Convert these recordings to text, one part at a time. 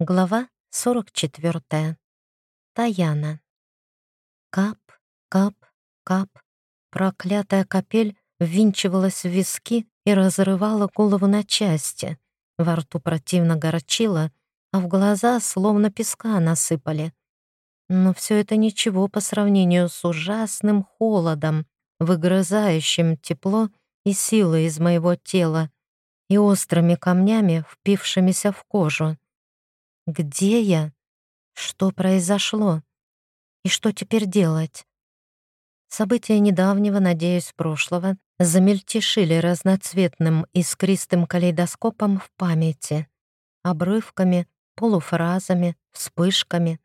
Глава 44. Таяна. Кап, кап, кап. Проклятая капель ввинчивалась в виски и разрывала голову на части. Во рту противно горчило, а в глаза словно песка насыпали. Но все это ничего по сравнению с ужасным холодом, выгрызающим тепло и силы из моего тела и острыми камнями, впившимися в кожу. Где я? Что произошло? И что теперь делать? События недавнего, надеюсь, прошлого замельтешили разноцветным искристым калейдоскопом в памяти, обрывками, полуфразами, вспышками.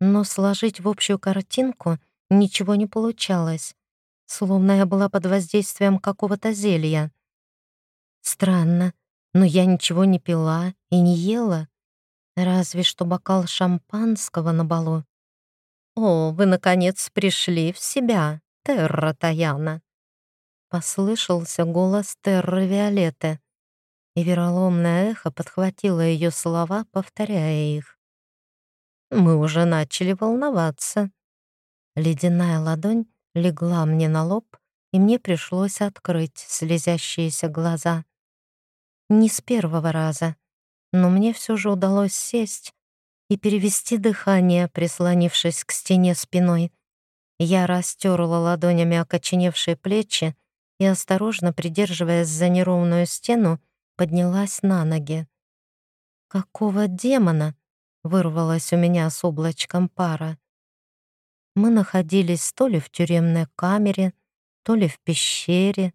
Но сложить в общую картинку ничего не получалось, словно я была под воздействием какого-то зелья. Странно, но я ничего не пила и не ела. Разве что бокал шампанского на балу. «О, вы, наконец, пришли в себя, Терра Таяна!» Послышался голос Терры Виолетты, и вероломное эхо подхватило ее слова, повторяя их. «Мы уже начали волноваться». Ледяная ладонь легла мне на лоб, и мне пришлось открыть слезящиеся глаза. Не с первого раза но мне все же удалось сесть и перевести дыхание, прислонившись к стене спиной. Я растерла ладонями окоченевшие плечи и, осторожно придерживаясь за неровную стену, поднялась на ноги. «Какого демона?» — вырвалось у меня с облачком пара. Мы находились то ли в тюремной камере, то ли в пещере.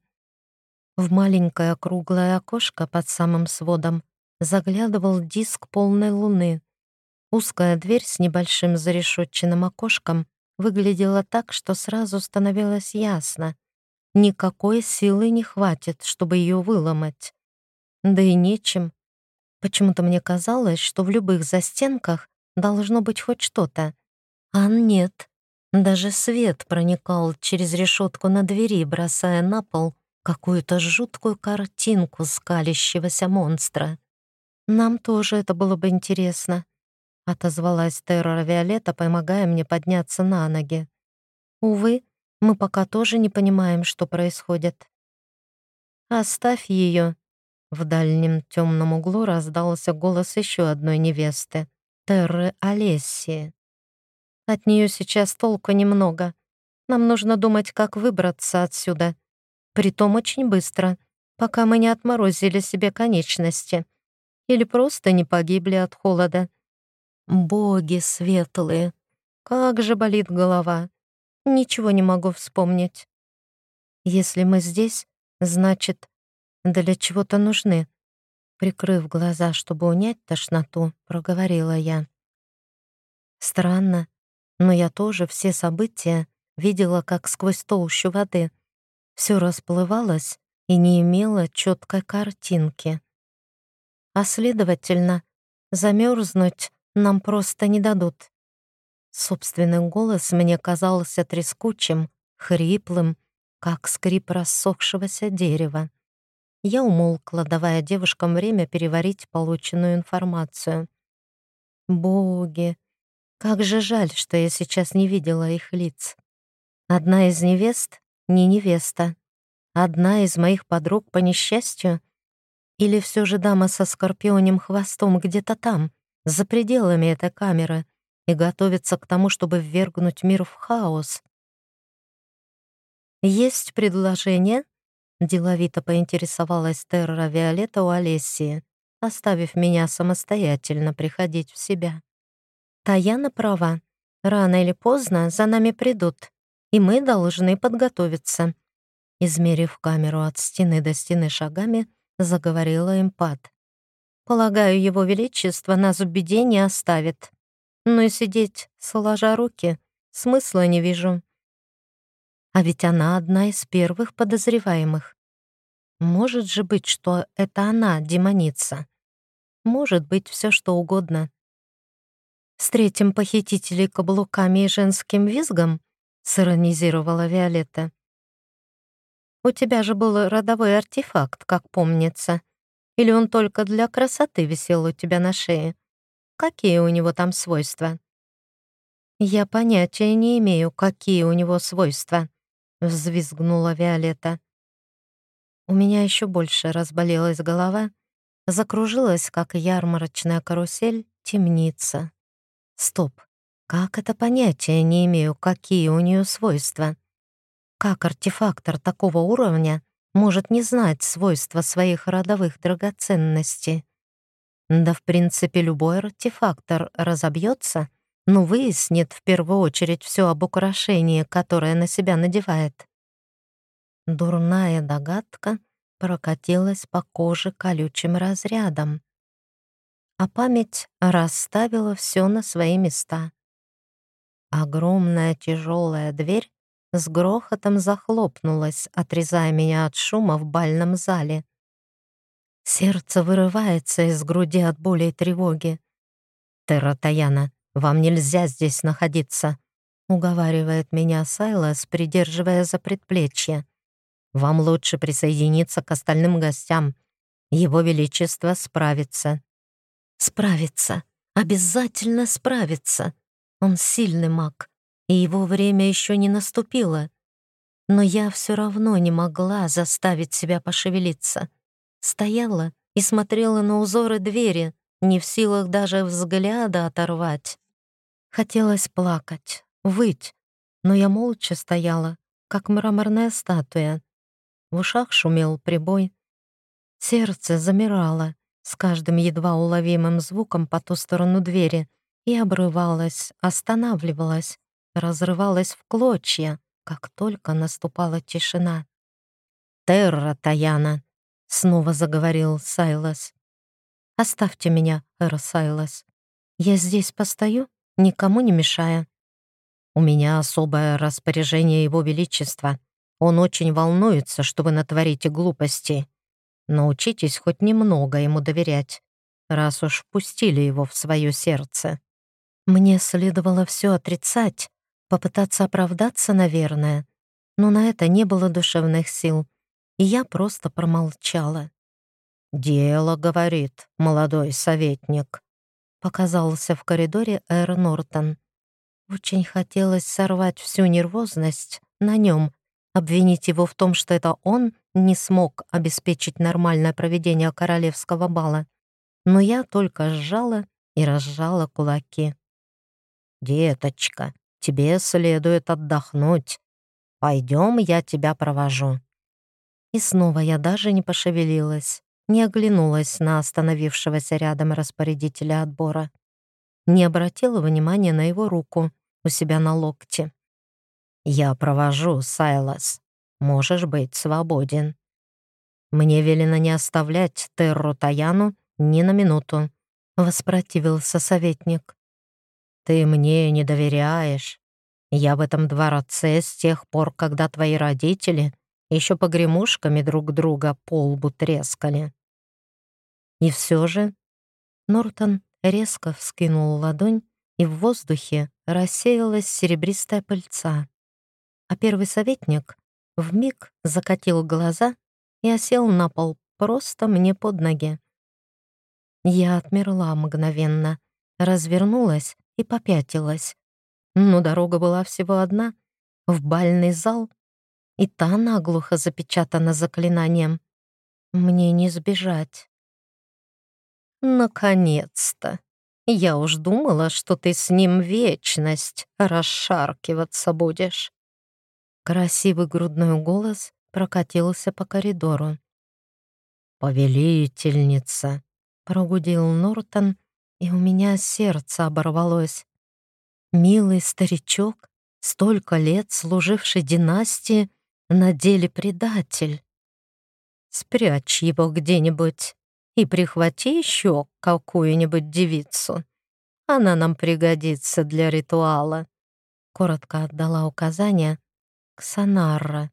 В маленькое круглое окошко под самым сводом заглядывал диск полной луны. Узкая дверь с небольшим зарешетченным окошком выглядела так, что сразу становилось ясно. Никакой силы не хватит, чтобы ее выломать. Да и нечем. Почему-то мне казалось, что в любых застенках должно быть хоть что-то. А нет. Даже свет проникал через решетку на двери, бросая на пол какую-то жуткую картинку скалящегося монстра. «Нам тоже это было бы интересно», — отозвалась Террора Виолетта, помогая мне подняться на ноги. «Увы, мы пока тоже не понимаем, что происходит». «Оставь ее», — в дальнем темном углу раздался голос еще одной невесты, Терры Олесии. «От нее сейчас толку немного. Нам нужно думать, как выбраться отсюда. Притом очень быстро, пока мы не отморозили себе конечности» или просто не погибли от холода. Боги светлые, как же болит голова. Ничего не могу вспомнить. Если мы здесь, значит, для чего-то нужны. Прикрыв глаза, чтобы унять тошноту, проговорила я. Странно, но я тоже все события видела как сквозь толщу воды. Все расплывалось и не имело четкой картинки а следовательно, замерзнуть нам просто не дадут. Собственный голос мне казался трескучим, хриплым, как скрип рассохшегося дерева. Я умолкла, давая девушкам время переварить полученную информацию. Боги, как же жаль, что я сейчас не видела их лиц. Одна из невест — не невеста. Одна из моих подруг по несчастью — или все же дама со скорпионем хвостом где-то там, за пределами этой камеры, и готовится к тому, чтобы ввергнуть мир в хаос? «Есть предложение?» — деловито поинтересовалась Терра Виолетта у Олесии, оставив меня самостоятельно приходить в себя. «Таяна права. Рано или поздно за нами придут, и мы должны подготовиться». Измерив камеру от стены до стены шагами, — заговорила эмпат. «Полагаю, его величество нас в беде не оставит. Но и сидеть, сложа руки, смысла не вижу. А ведь она одна из первых подозреваемых. Может же быть, что это она, демоница. Может быть, все что угодно. Встретим похитителей каблуками и женским визгом?» — сиронизировала Виолетта. У тебя же был родовой артефакт, как помнится. Или он только для красоты висел у тебя на шее? какие у него там свойства?» «Я понятия не имею, какие у него свойства», — взвизгнула Виолетта. У меня еще больше разболелась голова, закружилась, как ярмарочная карусель, темница. Стоп, как это понятие не имею, какие у нее свойства? Как артефактор такого уровня может не знать свойства своих родовых драгоценностей? Да, в принципе, любой артефактор разобьется, но выяснит в первую очередь все об украшении, которое на себя надевает. Дурная догадка прокатилась по коже колючим разрядом, а память расставила все на свои места. Огромная тяжелая дверь с грохотом захлопнулась, отрезая меня от шума в бальном зале. Сердце вырывается из груди от боли и тревоги. «Терра Таяна, вам нельзя здесь находиться», — уговаривает меня Сайлас, придерживая за предплечье. Вам лучше присоединиться к остальным гостям. Его Величество справится». «Справится. Обязательно справится. Он сильный маг, и его время еще не наступило. Но я все равно не могла заставить себя пошевелиться. Стояла и смотрела на узоры двери, не в силах даже взгляда оторвать. Хотелось плакать, выть, но я молча стояла, как мраморная статуя, в ушах шумел прибой. Сердце замирало с каждым едва уловимым звуком по ту сторону двери и обрывалось, останавливалось, разрывалось в клочья, как только наступала тишина. «Терра, Таяна!» — снова заговорил Сайлас. «Оставьте меня, Эра Сайлас. Я здесь постою, никому не мешая. У меня особое распоряжение Его Величества. Он очень волнуется, что вы натворите глупости. Научитесь хоть немного ему доверять, раз уж впустили его в свое сердце. Мне следовало все отрицать, попытаться оправдаться, наверное, но на это не было душевных сил, и я просто промолчала. «Дело, — говорит молодой советник», — показался в коридоре Эр Нортон. Очень хотелось сорвать всю нервозность на нем обвинить его в том, что это он не смог обеспечить нормальное проведение королевского бала. Но я только сжала и разжала кулаки. «Деточка, тебе следует отдохнуть. Пойдем, я тебя провожу». И снова я даже не пошевелилась, не оглянулась на остановившегося рядом распорядителя отбора, не обратила внимания на его руку у себя на локте. «Я провожу, Сайлас. Можешь быть свободен». «Мне велено не оставлять Терру Таяну ни на минуту», — воспротивился советник. «Ты мне не доверяешь. Я в этом дворце с тех пор, когда твои родители еще погремушками друг друга по лбу трескали». И все же Нортон резко вскинул ладонь, и в воздухе рассеялась серебристая пыльца а первый советник вмиг закатил глаза и осел на пол просто мне под ноги. Я отмерла мгновенно, развернулась и попятилась. Но дорога была всего одна — в бальный зал, и та наглухо запечатана заклинанием. Мне не сбежать. «Наконец-то! Я уж думала, что ты с ним вечность расшаркиваться будешь». Красивый грудной голос прокатился по коридору. «Повелительница!» — прогудел Нортон, и у меня сердце оборвалось. Милый старичок, столько лет служивший династии, на деле предатель. Спрячь его где-нибудь и прихвати еще какую-нибудь девицу. Она нам пригодится для ритуала. Коротко отдала указания, Ксанарра.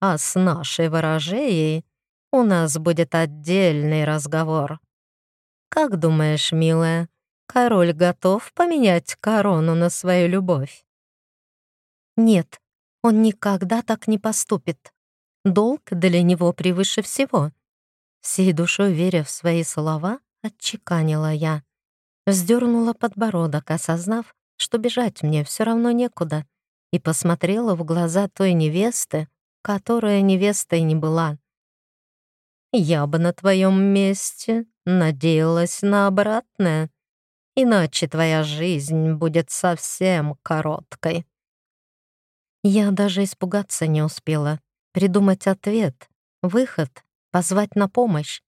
А с нашей ворожеей у нас будет отдельный разговор. Как думаешь, милая, король готов поменять корону на свою любовь? Нет, он никогда так не поступит. Долг для него превыше всего. Всей душой веря в свои слова, отчеканила я. вздернула подбородок, осознав, что бежать мне все равно некуда, и посмотрела в глаза той невесты, которая невестой не была. «Я бы на твоем месте надеялась на обратное, иначе твоя жизнь будет совсем короткой». Я даже испугаться не успела, придумать ответ, выход, позвать на помощь.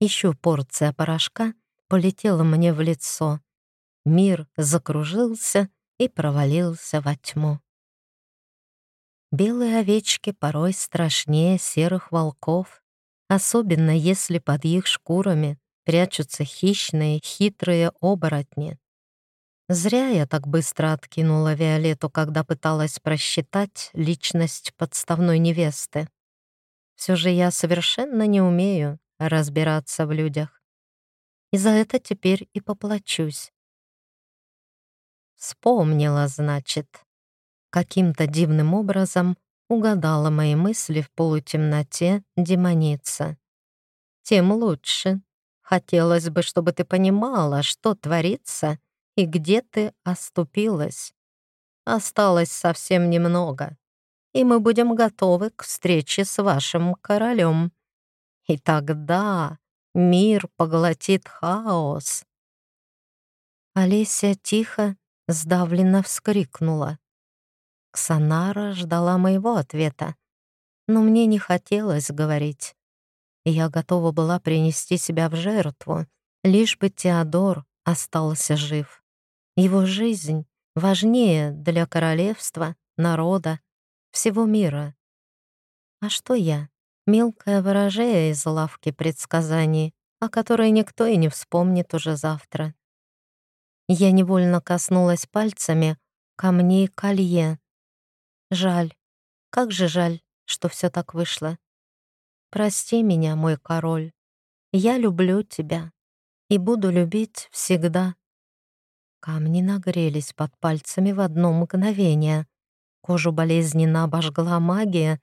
Еще порция порошка полетела мне в лицо. Мир закружился и провалился во тьму. Белые овечки порой страшнее серых волков, особенно если под их шкурами прячутся хищные, хитрые оборотни. Зря я так быстро откинула Виолетту, когда пыталась просчитать личность подставной невесты. Все же я совершенно не умею разбираться в людях. И за это теперь и поплачусь. Вспомнила, значит. Каким-то дивным образом угадала мои мысли в полутемноте демоница. Тем лучше. Хотелось бы, чтобы ты понимала, что творится и где ты оступилась. Осталось совсем немного, и мы будем готовы к встрече с вашим королем. И тогда мир поглотит хаос. Олеся тихо, сдавленно вскрикнула. Ксанара ждала моего ответа, но мне не хотелось говорить. Я готова была принести себя в жертву, лишь бы Теодор остался жив. Его жизнь важнее для королевства, народа, всего мира. А что я? Мелкая ворожея из лавки предсказаний, о которой никто и не вспомнит уже завтра. Я невольно коснулась пальцами камней колье. Жаль, как же жаль, что все так вышло. Прости меня, мой король. Я люблю тебя и буду любить всегда. Камни нагрелись под пальцами в одно мгновение. Кожу болезненно обожгла магия.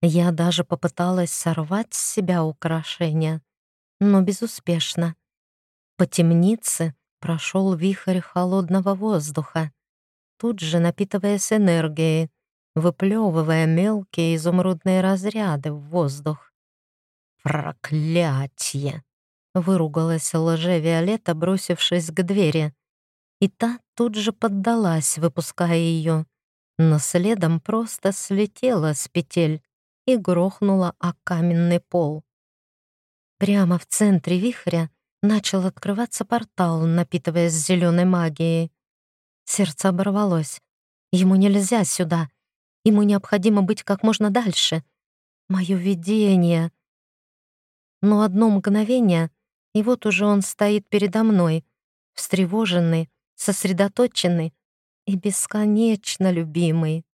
Я даже попыталась сорвать с себя украшения, но безуспешно. По темнице прошел вихрь холодного воздуха, тут же напитываясь энергией, выплевывая мелкие изумрудные разряды в воздух. «Проклятье!» — выругалась лже-Виолетта, бросившись к двери и та тут же поддалась, выпуская ее, но следом просто слетела с петель и грохнула о каменный пол. Прямо в центре вихря начал открываться портал, напитываясь зеленой магией. Сердце оборвалось. Ему нельзя сюда. Ему необходимо быть как можно дальше. Мое видение. Но одно мгновение, и вот уже он стоит передо мной, встревоженный, сосредоточенный и бесконечно любимый.